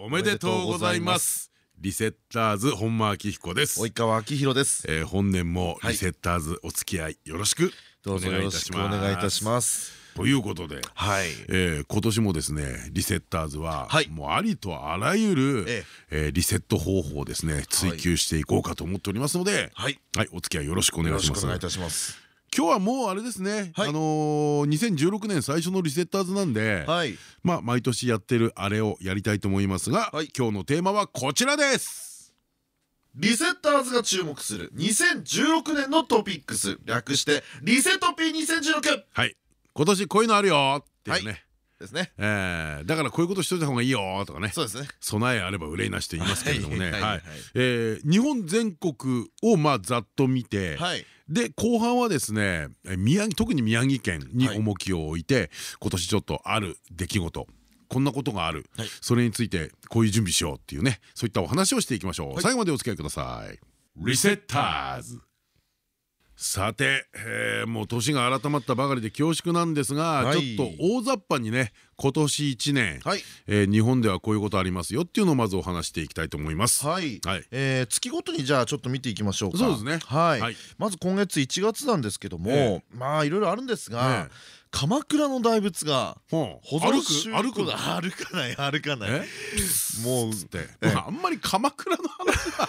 おめでとうございます。リセッターズ本間明彦です。及川明宏です。えー本年もリセッターズお付き合いよろしくどうぞよろしくお願いいたします。ということで、はい。えー今年もですねリセッターズは、はい。もうありとあらゆる、え。えーリセット方法をですね追求していこうかと思っておりますので、はい。はい、お付き合いよろしくお願いします。よろしくお願いいたします今日はもうあれですね、はい。あのー2016年最初のリセッターズなんで、はい。まあ毎年やってるあれをやりたいと思いますが、はい。今日のテーマはこちらです。リセッターズが注目する2016年のトピックス。略してリセトピー2016はい。今年こういうのあるよっていうね、はい。ですね。えーだからこういうことしといた方がいいよとかね。そうですね。備えあれば憂いなしと言いますけれどもね。日本全国をまあざっと見て、はいで後半はですねえ宮城特に宮城県に重きを置いて、今年ちょっとある出来事。こんなことがある、はい。それについてこういう準備しようっていうね。そういったお話をしていきましょう、はい。最後までお付き合いください。リセッターズさて、えーもう年が改まったばかりで恐縮なんですが、はい。ちょっと大雑把にね今年1年、はい。えー日本ではこういうことありますよっていうのをまずお話していきたいと思います。はい。はい。えー月ごとにじゃあちょっと見ていきましょうか。そうですね。はい。はい。まず今月1月なんですけどもえ。まあいろいろあるんですがええ鎌倉の大仏が歩修く？歩く 歩かない歩かない。え？もうつって、ああんまり鎌倉の話は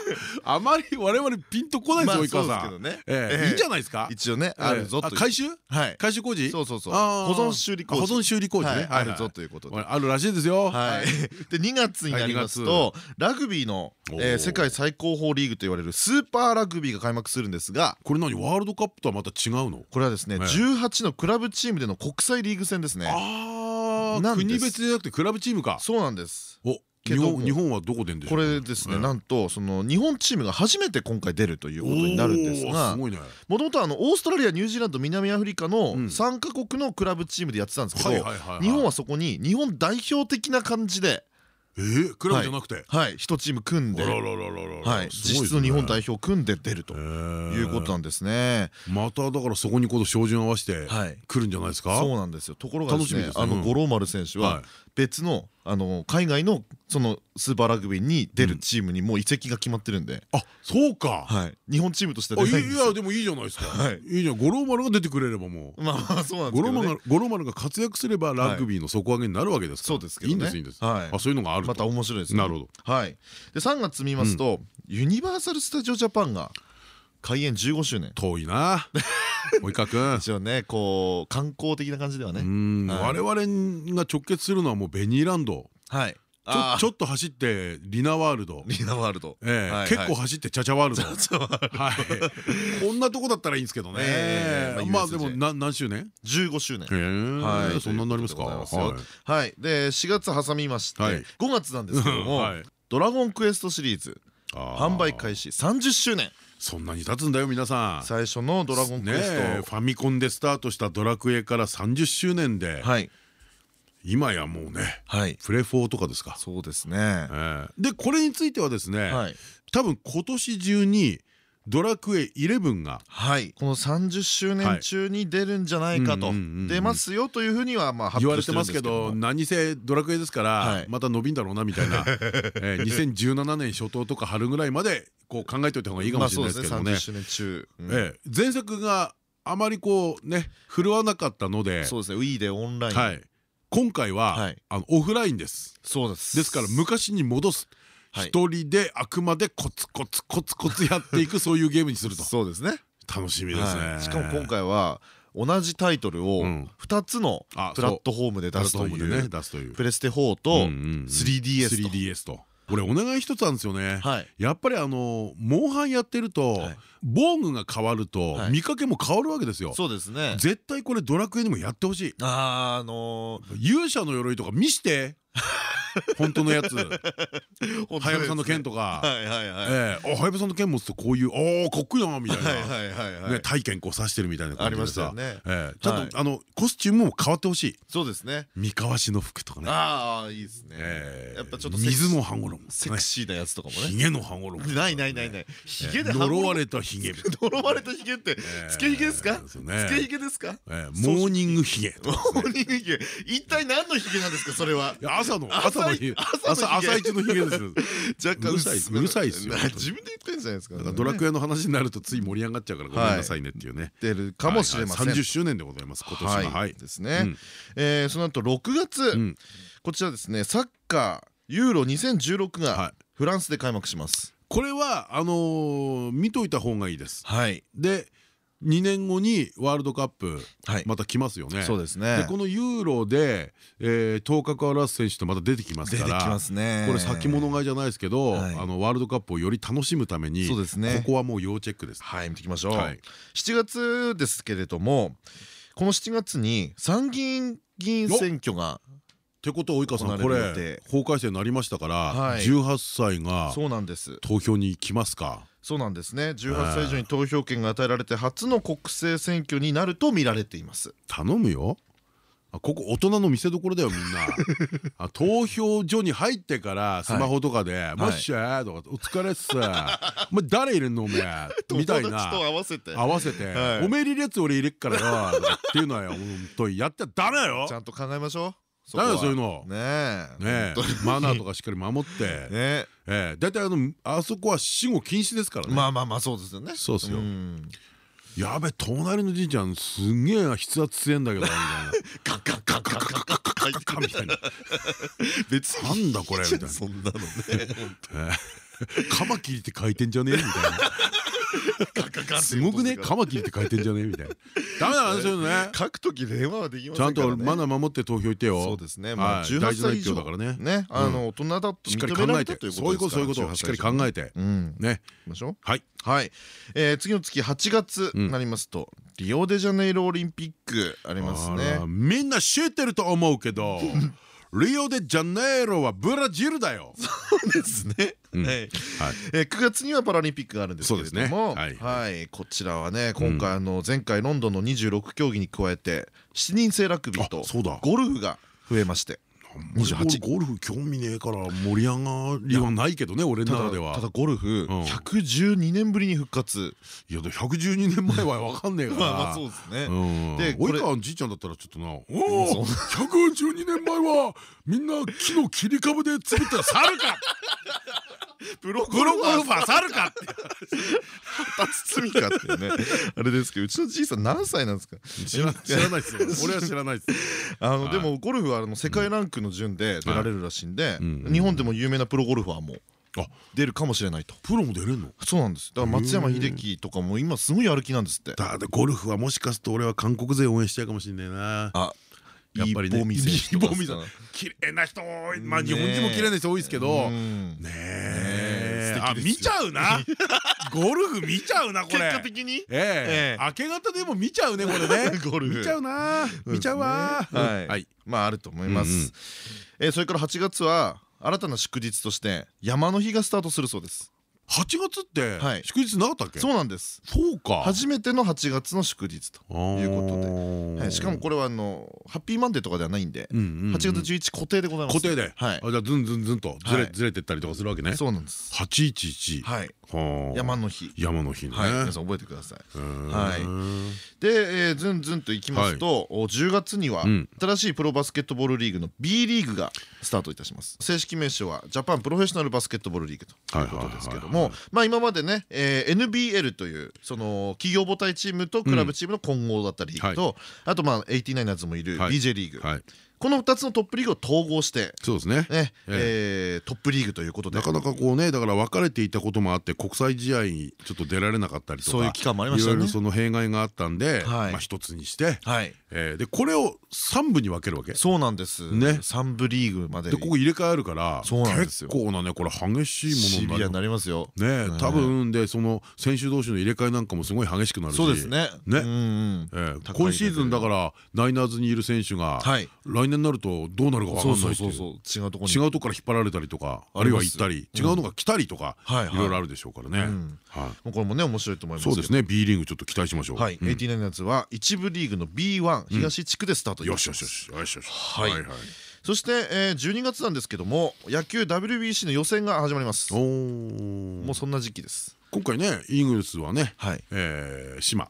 あまり我々ピンとこないですよ及川さん。いいんじゃないですか？一応ねあるぞという。あ改修？はい。改修工事？そうそうそう。保存修理工事。あ保存修理工事ね。あるぞということで。あるらしいですよ。はい、で2月になりますと、ラグビーの、世界最高峰リーグと言われるスーパーラグビーが開幕するんですがこれ何？ワールドカップとはまた違うの？これはですね、ええ。18のクラブチームでの国際リーグ戦ですねああ国別じゃなくてクラブチームか。そうなんですお日本はどこでんでしょこうか。れですね、ええなんとその日本チームが初めて今回出るということになるんですが。もともとオーストラリアニュージーランド南アフリカのうん3カ国のクラブチームでやってたんですけど日本はそこに日本代表的な感じで、えー、クラブじゃなくて？はい、1チーム組んで、実質の日本代表を組んで出るということなんですね。まただからそこにこの照準合わせてはい。来るんじゃないですか？そうなんですよ。ところがですねあの五郎丸選手ははい。別のあの海外のそのスーパーラグビーに出るチームにもう移籍が決まってるんで、あ、そうか。はい、日本チームとしては出ないんですよいやでもいいじゃないですか。はいいいじゃん。五郎丸が出てくれればもう。まあまあそうなんですけどね五郎丸が活躍すればラグビーの底上げになるわけですから。そうですけどねいいんですいいんです。はいあそういうのがあると。また面白いですねなるほど。はいで3月見ますと、ユニバーサル・スタジオ・ジャパンが開園15周年遠いな。及川君。一応ねこう観光的な感じではね我々が直結するのはもうベニーランド。はいちょっと走ってリナワールド。リナワールド結構走ってチャチャワールド。はい。こんなとこだったらいいんですけどね ええ。まあまあでも何周年？15周年へえ。はいそんなになりますか？はいで4月挟みましてはい5月なんですけども はい「ドラゴンクエスト」シリーズ販売開始30周年。そんなに経つんだよ皆さん。最初の「ドラゴンクエスファミコンでスタートした「ドラクエ」から30周年で、ト」はい。今やもうねはい。プレフォーとかですか。そうですね。ええ。でこれについてはですね、はい。多分今年中に「ドラクエ11」がはい。この30周年中に出るんじゃないかと。出ますよというふうにはまあ発言われ表してますけど何せドラクエですから、はい。また伸びんだろうなみたいな、ええ2017年初頭とか春ぐらいまでこう考えておいた方がいいかもしれないですけどもね。まあそうですね。30周年中。うん。ええ前作があまりこうね振るわなかったのでそうですね。Wii でオンライン。はい、今回は、はい。あのオフラインです。そうです。ですから昔に戻す。はい一人であくまでコツコツコツコツやっていく そういうゲームにすると。そうですね。楽しみですね、はい。しかも今回は同じタイトルをうん。2つのあプラットフォームで出すという出すという。プレステ4と 3DS と。3DS と。これお願い一つあるんですよね、はい。やっぱりあのモンハンやってると、はい。防具が変わると、はい。見かけも変わるわけですよ。そうですね。絶対これドラクエにもやってほしい。あーあの勇者の鎧とか見して 本当のやつ。はやぶさの剣とか。はやぶさの剣持つとこういうおおかっこいいなみたいな。体験こう刺してるみたいな感じでさ。ありましたよね。ええ。ちゃはい。んとあのコスチュームも変わってほしい。そうですね。三河しの服とかね。ああいいですね。ええ。やっぱちょっと水の羽衣セクシーなやつとかもね。ひげの羽衣ないないないないひげで呪われたひげ呪われたひげってつけひげですかつけひげですか？ええ。モーニングひげモーニングひげ一体何のひげなんですかそれは朝の朝のひげ朝朝朝一のひげです。よ 若干うるさいうるさいっすよ。自分で言ってんじゃないですかドラクエの話になるとつい盛り上がっちゃうからごめんなさいねっていうね。出るかもしれません。はいはい。30周年でございます今年は。ですね。えーその後6月。ん。こちらですねサッカーユーロ2016はがい。フランスで開幕します。これはあのー見といた方がいいです。はい。で2年後にワールドカップはい。また来ますよね。そうですね。でこのユーロでえー頭角を表す選手ってまた出てきますから出てきますね。これ先物買いじゃないですけどはい。あのワールドカップをより楽しむためにそうですね。ここはもう要チェックです。はい見ていきましょう。はい。7月ですけれどもこの7月に参議院議員選挙がっ！てことは及川さん行これ法改正になりましたからはい。18歳が投票に来ますか？そうなんですね。18歳以上に投票権が与えられて初の国政選挙になると見られています。頼むよ。あここ大人の見せ所だよみんな。あ投票所に入ってからスマホとかで「もっしゃー」とか「お疲れっす」「お前誰入れんのおめえ」みたいな。合わせて。合わせて。はい「おめえ入れるやつ俺入れっからよ」っていうのはよ本当に。やってはダメだよ。ちゃんと考えましょうだよそういうの。ねえ。マナーとかしっかり守って。ね。ええ。大体あのあそこは死後禁止ですからね。まあまあまあそうですよね。そうっすよ。ん。やべ隣のじいちゃんすんげえな筆圧強えんだけどみたいな。ガッガッガッガッガッガッガッガッカみたいな別になんだこれみたいなそんなのね カマキリって書いてんじゃね？えみたいな。すごくね？カマキリって書いてんじゃね？えみたいな。ダメだね そういうのね。書くとき電話はできまちゃんせんからね。とマナー守って投票行ってよ。そうですね。まあはい。18大事な一歳以上票だからね。ね。あの大人だとしっかり考えて。そういうことそういうこと。18しっかり考えて。うん。行ねきましょう。はい。はい、えー、次の月8月になりますと、リオデジャネイロオリンピックありますあねらみんな知ってると思うけど リオデジャネイロはブラジルだよ。そうですね、うん。はい。はい。えー、9月にはパラリンピックがあるんですけれども、こちらはね今回あの前回ロンドンの26競技に加えて7人制ラグビーとゴルフが増えまして28ゴルフ興味ねえから盛り上がりはないけどね俺の中では。ただゴルフん。112年ぶりに復活。いやで112年前は分かんねえから。まあまあそうですね。うん。で及川のじいちゃんだったらちょっとな「おお112年前はみんな木の切り株で作った猿か。プロゴルファー猿か!」って。包みかってねあれですけどうちのじいさん何歳なんですか？知ら知らないですよ。俺は知らないです あのでもゴルフはあの世界ランクの順で出られるらしいんでうん。日本でも有名なプロゴルファーもあ。出るかもしれないと。プロも出れんの？そうなんです。だから松山英樹とかも今すごいやる気なんですって。だってゴルフはもしかすると俺は韓国勢応援しちゃうかもしれないな。あ。やっぱりね綺麗な人。多いまあ日本人も綺麗な人多いですけど。ねえあ見ちゃうな。ゴルフ見ちゃうなこ結れ果的に？ええ。ええ。明け方でも見ちゃうねこれね。ゴルフ。見ちゃうな。見ちゃうわ。はい。はい。まああると思います。えーそれから8月は新たな祝日として山の日がスタートするそうです8月ってはい。祝日なかったっけ？そうなんです。そうか。初めての8月の祝日ということで。ではい。しかもこれはあのハッピーマンデーとかではないんで8 8月11固定でございます。固定で。はい。あじゃあずんずんずんとずはい。れずれてったりとかするわけね。そうなんです。811はい。はあ。山の日。山の日ね。はい。皆さん覚えてください。はで、えー、ずんずんといきますと、お10月にはうん。新しいプロバスケットボールリーグの B リーグがスタートいたします。正式名称はジャパンプロフェッショナルバスケットボールリーグということですけどもまあ今までね、えー NBL というその企業母体チームとクラブチームの混合だったリーグと、あとまあ 89ers もいるはい。BJ リーグ、はいこの2つのトップリーグを統合してそうですね。ねええ。ートップリーグということで。なかなかこうねだから別れていたこともあって国際試合にちょっと出られなかったりとかそういう期間もありましたね。いろいろその弊害があったんではい。まあ一つにしてはい。えーでこれを3部に分けるわけ？そうなんです。ね。3部リーグまで。でここ入れ替えるからそうなんですよ。結構なねこれ激しいものになりますよ。ね多分でその選手同士の入れ替えなんかもすごい激しくなるし。そうですね。ね。今シーズンだからナイナーズにいる選手がはい来年になるとどうなるか分かんない違うとこ違うとこから引っ張られたりとかあるいは行ったり違うのが来たりとかいろいろあるでしょうからね。これもね面白いと思いますそうですね。B リーグちょっと期待しましょう。はい。89のやつは一部リーグの B1 東地区でスタートよしよしよし。よしよし。はい。そして、えー、12月なんですけども野球 WBC の予選が始まります。もうそんな時期です。今回ねイーグルスはね、はい。えー、島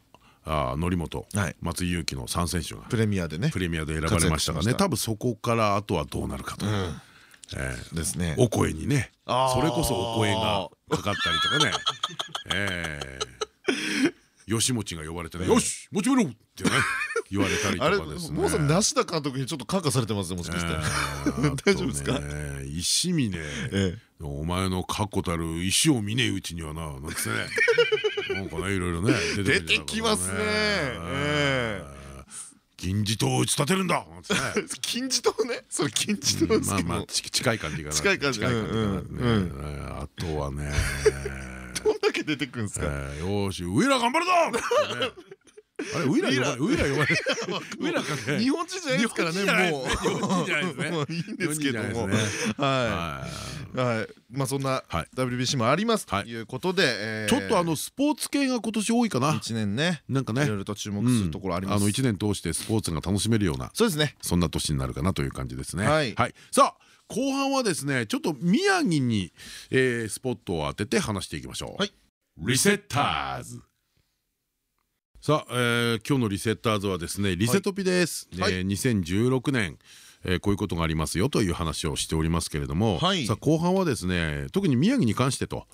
あ則本、はい、松井裕樹の3選手がプレミアでね。プレミアで選ばれましたがね多分そこからあとはどうなるかと。えー、ですね。お声にねそれこそお声がかかったりとかね。えー、吉持が呼ばれてね「よし持ちめろ!」ってね言われたりとかですね。もうさ梨田監督にちょっと感化されてますねもしかして。大丈夫ですか？石峰お前の確固たる石を見ねえうちにはななんつってねなんかねいろいろね出てきますね。金字塔を打ち立てるんだ 金字塔ね？それ金字塔まあまあ近い感じが近い感じ。あとはね。どんだけ出てくるんですか？よし上田頑張るぞあれウイラ呼ばれウイラ。呼ばれ ウイラかね日本人じゃないですからねもう。日本人じゃないですね。いいんですけどもはい。はい。まあそんな WBC もありますということでちょっとあのスポーツ系が今年多いかな。一年ね。なんかね。いろいろと注目するところあります。あの一年通してスポーツが楽しめるような。そうですね。そんな年になるかなという感じですね。はい。さあ後半はですねちょっと宮城にスポットを当てて話していきましょう。リセッターズさあ、えー、今日のリセッターズはですねリセトピです、はい、えー、2016年えー、こういうことがありますよという話をしておりますけれども、はい、さあ後半はですね特に宮城に関してと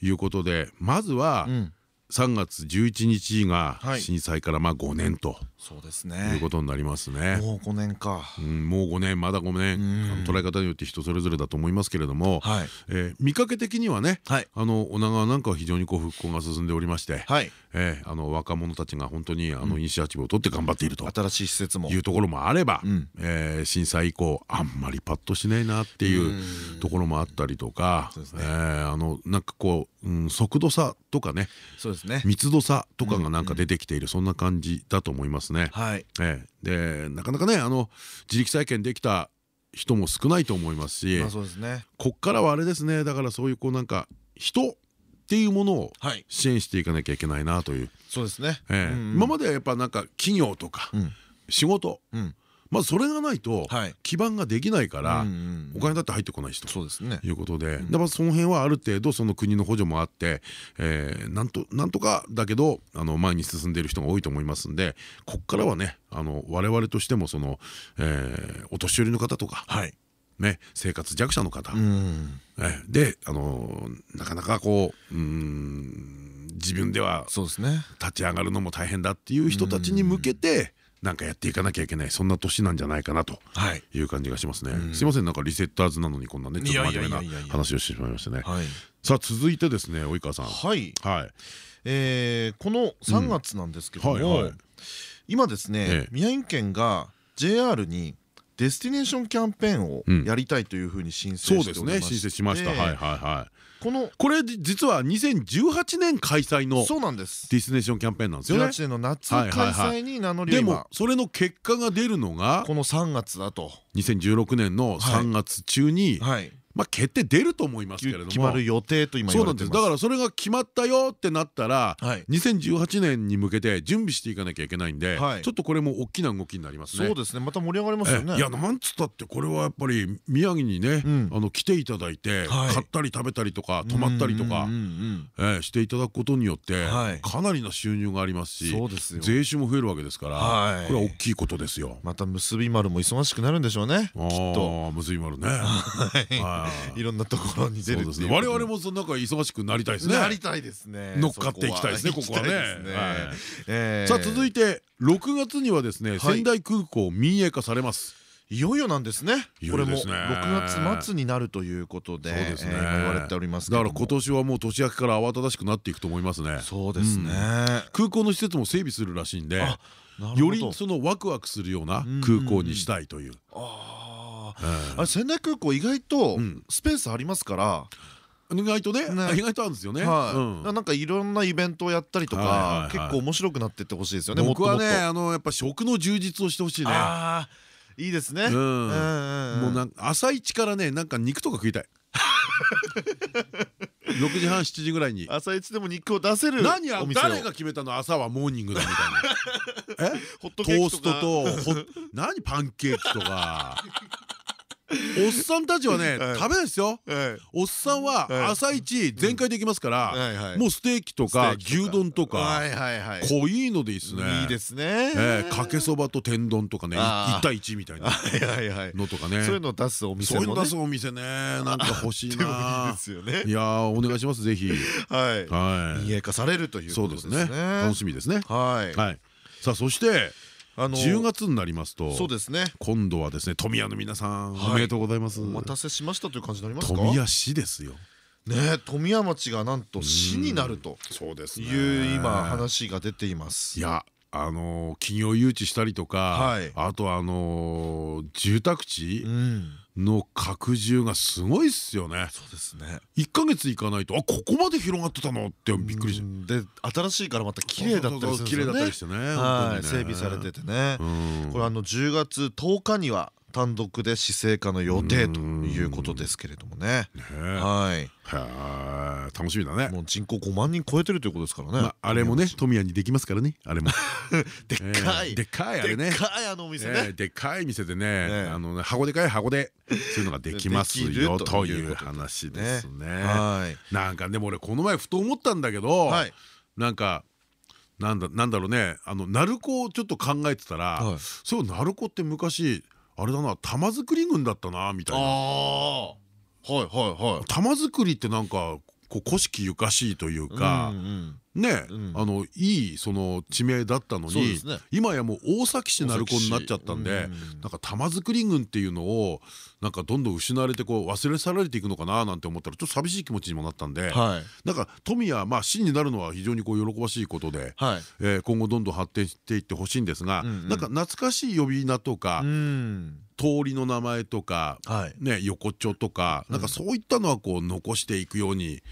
いうことで、まずは、うん3月11日が震災からまあ5年と。そうですね。いうことになりますね。もう5年か。うん、もう5年まだ5年。捉え方によって人それぞれだと思いますけれども、はい、えー、見かけ的にはね、はい、あの女川なんかは非常にこう復興が進んでおりまして、はい、えー、あの若者たちが本当にあのイニシアチブを取って頑張っていると、新しい施設も。いうところもあれば、うん、えー、震災以降あんまりパッとしないなっていうところもあったりとか、えあのなんかこう、うん、速度差とかね、そうですね密度差とかがなんか出てきているそんな感じだと思いますね。はい、えー、でなかなかねあの自力再建できた人も少ないと思いますし、そうですね、こっからはあれですねだからそういうこうなんか人っていうものを支援していかなきゃいけないなという、そうですね、えー、今まではやっぱなんか企業とか仕事、うんまずそれがないと基盤ができないからお金だって入ってこないしと。いうことで。だからその辺はある程度その国の補助もあってなんとなんとかだけどあの前に進んでいる人が多いと思いますんでこっからはねあの我々としてもそのお年寄りの方とかね、生活弱者の方であのなかなかこううん自分では立ち上がるのも大変だっていう人たちに向けてなんかやっていかなきゃいけないそんな年なんじゃないかなとい。う感じがしますね。すいませんなんかリセッターズなのにこんなねちょっと真面目な話をしてしまいましたね。さあ続いてですね及川さん。はい。はい。えこの3月なんですけども今ですね宮城県が JR にデスティネーションキャンペーンをやりたいというふうに申請しておりまして、そうですね。申請しました。はいはいはいこのこれ実は2018年開催のそうなんです。デスティネーションキャンペーンなんですよね。18年の夏開催に名乗りでもそれの結果が出るのがこの3月だと。2016年の3月中にまあ決定出ると思いますけれども。決まる予定と今そうなんです。だからそれが決まったよってなったら2018年に向けて準備していかなきゃいけないんでちょっとこれも大きな動きになりますね。そうですね。また盛り上がりますよね。いやなんつったってこれはやっぱり宮城にねあの来ていただいて買ったり食べたりとか泊まったりとかしていただくことによってかなりの収入がありますし税収も増えるわけですからこれは大きいことですよ。また結び丸も忙しくなるんでしょうねきっと。結び丸ね。いろんなところに出るですね。我々もその中忙しくなりたいですね。なりたいですね。乗っかっていきたいですねここはね。さあ続いて6月にはですね仙台空港民営化されます。いよいよなんですね。これも6月末になるということで、言われておりますだから今年はもう年明けから慌ただしくなっていくと思いますね。そうですね。空港の施設も整備するらしいんで、よりそのワクワクするような空港にしたいという。ああ。あ仙台空港意外とスペースありますから。意外とね。意外とあるんですよね。なんかいろんなイベントをやったりとか結構面白くなってってほしいですよね僕はねあのやっぱ食の充実をしてほしいね。いいですね。もうなんか朝一からねなんか肉とか食いたい。6時半7時ぐらいに。朝一でも肉を出せる何や誰が決めたの朝はモーニングだみたいなえ？トーストと何？パンケーキとか おっさんたちはね食べないですよ。おっさんは朝一全開できますからもうステーキとか牛丼とか濃いのでいいですね。いいですね。かけそばと天丼とかね1対1みたいなのとかね。そういうの出すお店そういうの出すお店ねなんか欲しいな。いやお願いしますぜひ。はい。民営化されるというそうですね。楽しみですね。はい。さあそしてあの10月になりますとそうですね。今度はですね富谷の皆さんおめでとうございます。お待たせしましたという感じになりますか？富谷市ですよ。ね富谷町がなんと市になるとそうですいう今話が出ています。いやあの企業誘致したりとかあとあの住宅地の拡充がすごいっすよね。そうですね。一ヶ月行かないとあここまで広がってたのってびっくりしで新しいからまた綺麗だったりするんですよね。綺麗だったりしてね。整備されててね。これあの10月10日には単独で市政化の予定ということですけれどもね。はい。楽しみだね。もう人口5万人超えてるということですからね。あれもね、富谷にできますからね。あれも。でっかい。でっかいあれね。でっかいあのお店ね。でっかい店でね、あの箱でかい箱でそういうのができますよという話ですね。なんかでも俺この前ふと思ったんだけど、なんか。なんだなんだろうねあの鳴子をちょっと考えてたら、そう鳴子って昔あれだな玉造り軍だったなみたいな。はいはいはい。玉造りってなんかこう古式ゆかしいというかねあのいいその地名だったのに今やもう大崎市鳴子になっちゃったんでなんか玉造り軍っていうのをなんかどんどん失われてこう忘れ去られていくのかななんて思ったらちょっと寂しい気持ちにもなったんでなんか富谷まあ市になるのは非常にこう喜ばしいことで今後どんどん発展していってほしいんですがなんか懐かしい呼び名とか通りの名前とかね横丁とかなんかそういったのはこう残していくように。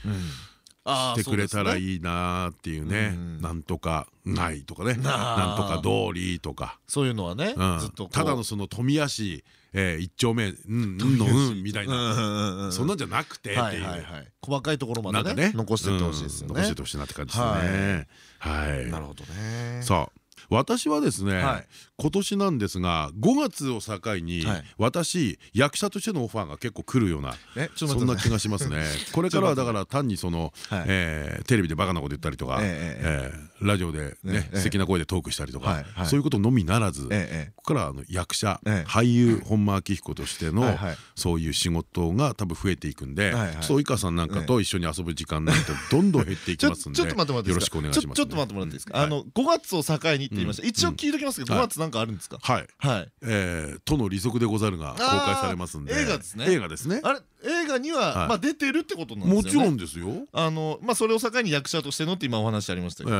してくれたらいいなっていうね。なんとかないとかね。なんとか通りとか。そういうのはねただのその富谷市一丁目うんうんのうんみたいな。そんなんじゃなくてっていう。細かいところまでね残していってほしいですよね。残しててほしいなって感じですね。はい。なるほどね。さあ私はですね、はい、今年なんですが5月を境に、私役者としてのオファーが結構来るようなそんな気がしますね。これからはだから単にその、えテレビでバカなこと言ったりとか、えラジオでね、素敵な声でトークしたりとか、そういうことのみならず、ここからあの役者、俳優本間明彦としての、そういう仕事が多分増えていくんで、そう及川さんなんかと一緒に遊ぶ時間なんてどんどん減っていきますんで よろしくお願いします。ちょっと待ってもらっていいですか？あの5月を境にって言いました。一応聞いときますけど5月なんかあるんですか？はいはい。えとの利息でござるが公開されますんで。映画ですね。映画ですね。あれ映画にはまあ出てるってことなんですよね。もちろんですよ。あのまあそれを境に役者としてのって今お話ありましたけど、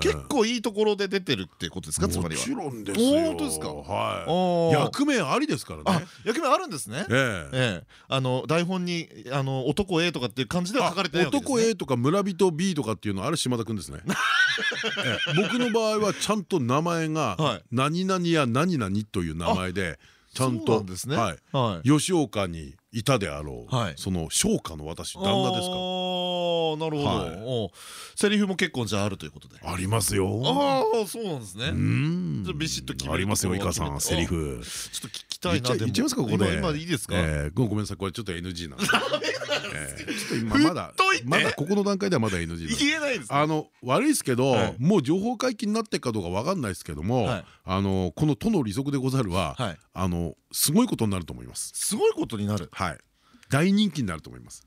結構いいところで出てるってことですか？つまりは。もちろんですよ。本当ですか？はい。役名ありですからね。役名あるんですね。ええ。あの台本にあの男 A とかっていう感じでは書かれてない男 A とか村人 B とかっていうのはあれ島田君ですね。僕の場合はちゃんと名前が何々や何々という名前でちゃんと吉岡にいたであろうその商家の私旦那ですか。らなるほど。セリフも結構じゃあるということで。ありますよ。ああそうなんですね。うん。ビシッと決めありますよいかさんセリフ。ちょっと聞きたいな言っちゃいますかここで。今いいですか？ごめんなさいこれちょっと NG なんで。ちょっと今まだまだここの段階ではまだ NG 言えないですあの悪いですけどもう情報解禁になってるかどうかわかんないですけどもあのこの「都の利息でござる」はあのすごいことになると思います。すごいことになる。はい。大人気になると思います。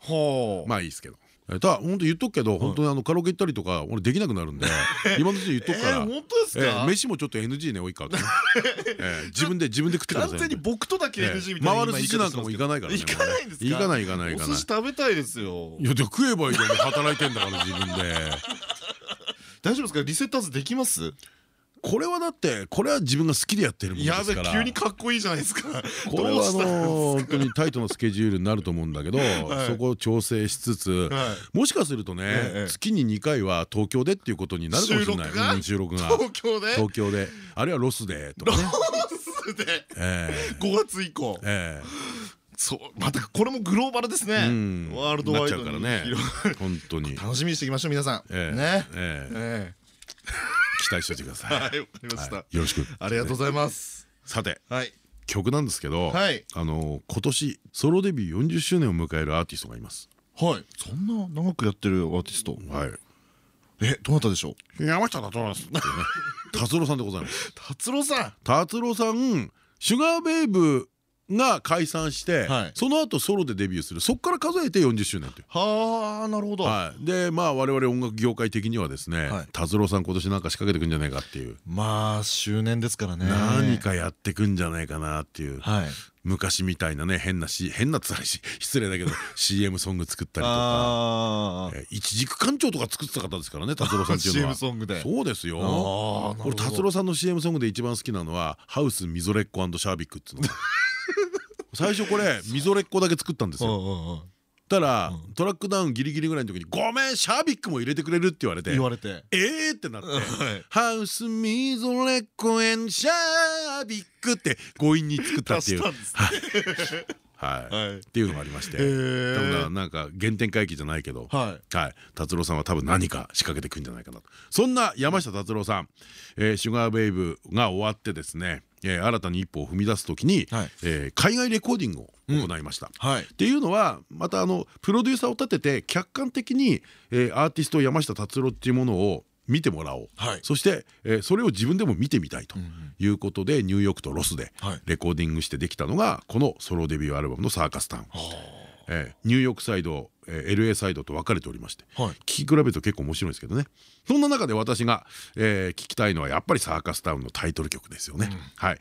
はあまあいいですけどただ本当言っとくけど本当にあのカラオケ行ったりとか俺できなくなるんで 今のうち言っとくから。本当ですか？飯もちょっと NG ね多いから 自分で自分で食ってください完全に僕とだけ NG みたいな回る寿司なんかも行かないからね行かないんですか？行かない行かない行かない。お寿司食べたいですよ。いやで食えばいいじゃん。働いてんだから自分で。大丈夫ですか？リセッターズできます？これはだってこれは自分が好きでやってるものですから。急にかっこいいじゃないですか。これはあの本当にタイトなスケジュールになると思うんだけど そこを調整しつつもしかするとね月に2回は東京でっていうことになるかもしれない。収録が？東京で？東京で。あるいはロスでとかね。月で？5月以降。そうまたこれもグローバルですね。ワールドワイドからね。本当に。楽しみにしていきましょう皆さん。ね期待しておいてください。はいわかりました。よろしく。ありがとうございます。さて曲なんですけどあの今年ソロデビュー40周年を迎えるアーティストがいます。はい。そんな長くやってるアーティスト？はい。えどなたでしょう？山下達郎です。達郎さんでございます。達郎さん。達郎さんシュガーベイブが解散して、はい、その後ソロでデビューする。そこから数えて40周年という。はあなるほど、はい、でまあ我々音楽業界的にはですね達郎さん今年なんか仕掛けてくんじゃないかっていう。まあ周年ですからね。何かやってくんじゃないかなっていう、はい、昔みたいなね変なし変なつらいし失礼だけど CM ソング作ったりとか。一軸館長とか作ってた方ですからね達郎さんっていうのは。そうですよ。俺達郎さんの CM ソングで一番好きなのは「ハウスみぞれっこシャービック」っていうの 最初これ みぞれっこだけ作ったんですよ。たらトラックダウンギリギリぐらいの時に「ごめんシャービックも入れてくれる」って言われて言われて。ええってなって 「ハウスみぞれっこエンシャービック」って強引に作ったっていう。はい、っていうのがありまして。多分なんか原点回帰じゃないけど達郎さんは多分何か仕掛けてくんじゃないかなと。そんな山下達郎さん。シュガーベイブが終わってですね新たに一歩を踏み出す時に海外レコーディングを行いました。っていうのはまたあのプロデューサーを立てて客観的にアーティスト山下達郎っていうものを見てもらおう、はい、そして、えー、それを自分でも見てみたいということで、ニューヨークとロスでレコーディングしてできたのがこのソロデビューアルバムの「サーカスタウン」。えー、ニューヨークサイド、えー、LA サイドと分かれておりまして、はい、聞き比べると結構面白いんですけどね。そんな中で私が、えー、聞きたいのはやっぱりサーカスタウンのタイトル曲ですよね。うん、はい。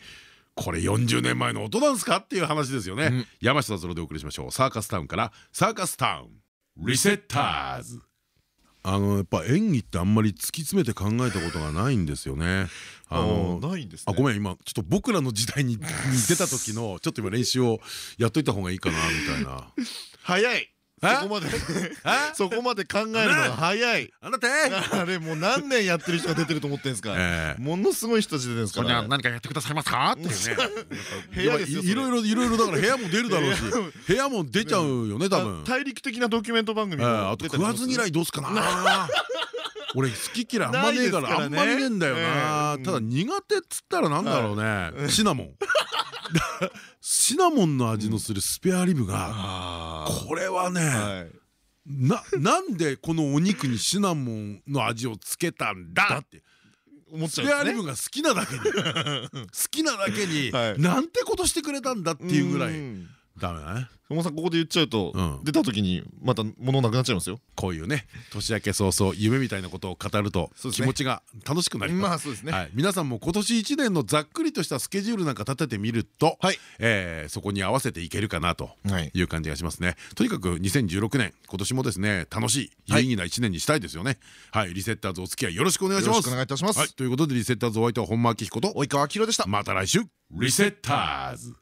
これ40年前の音なんすかっていう話ですよね、うん、山下達郎でお送りしましょう。サーカスタウンからサーカスタウン。リセッターズあのやっぱ演技ってあんまり突き詰めて考えたことがないんですよね。あのないんです、あごめん今ちょっと僕らの時代に出た時のちょっと今練習をやっといた方がいいかなみたいな。早いそこまで。そこまで考えるのが早い。あなた。あれもう何年やってる人が出てると思ってんですか？ものすごい人たち出てるんですから。何かやってくださいますか？っていうね。部屋ですいろいろいろいろだから部屋も出るだろうし。部屋も出ちゃうよね多分。大陸的なドキュメント番組あと食わず嫌いどうすかな 俺好き嫌いあんまねえからあんまりねえんだよな。ただ苦手っつったらなんだろうね。シナモン。シナモンの味のするスペアリブがこれはねななんでこのお肉にシナモンの味をつけたんだ？って。スペアリブが好きなだけに。好きなだけになんてことしてくれたんだっていうぐらいダメだね。友さんここで言っちゃうと出た時にまた物なくなっちゃいますよ。こういうね年明け早々夢みたいなことを語ると気持ちが楽しくなります。皆さんも今年1年のざっくりとしたスケジュールなんか立ててみるとそこに合わせていけるかなとい。う感じがしますね。とにかく2016年今年もですね楽しい有意義な1年にしたいですよね。はい。リセッターズお付き合いよろしくお願いします。お願いいたします。ということでリセッターズお相手は本間明彦と及川明でした。また来週。リセッターズ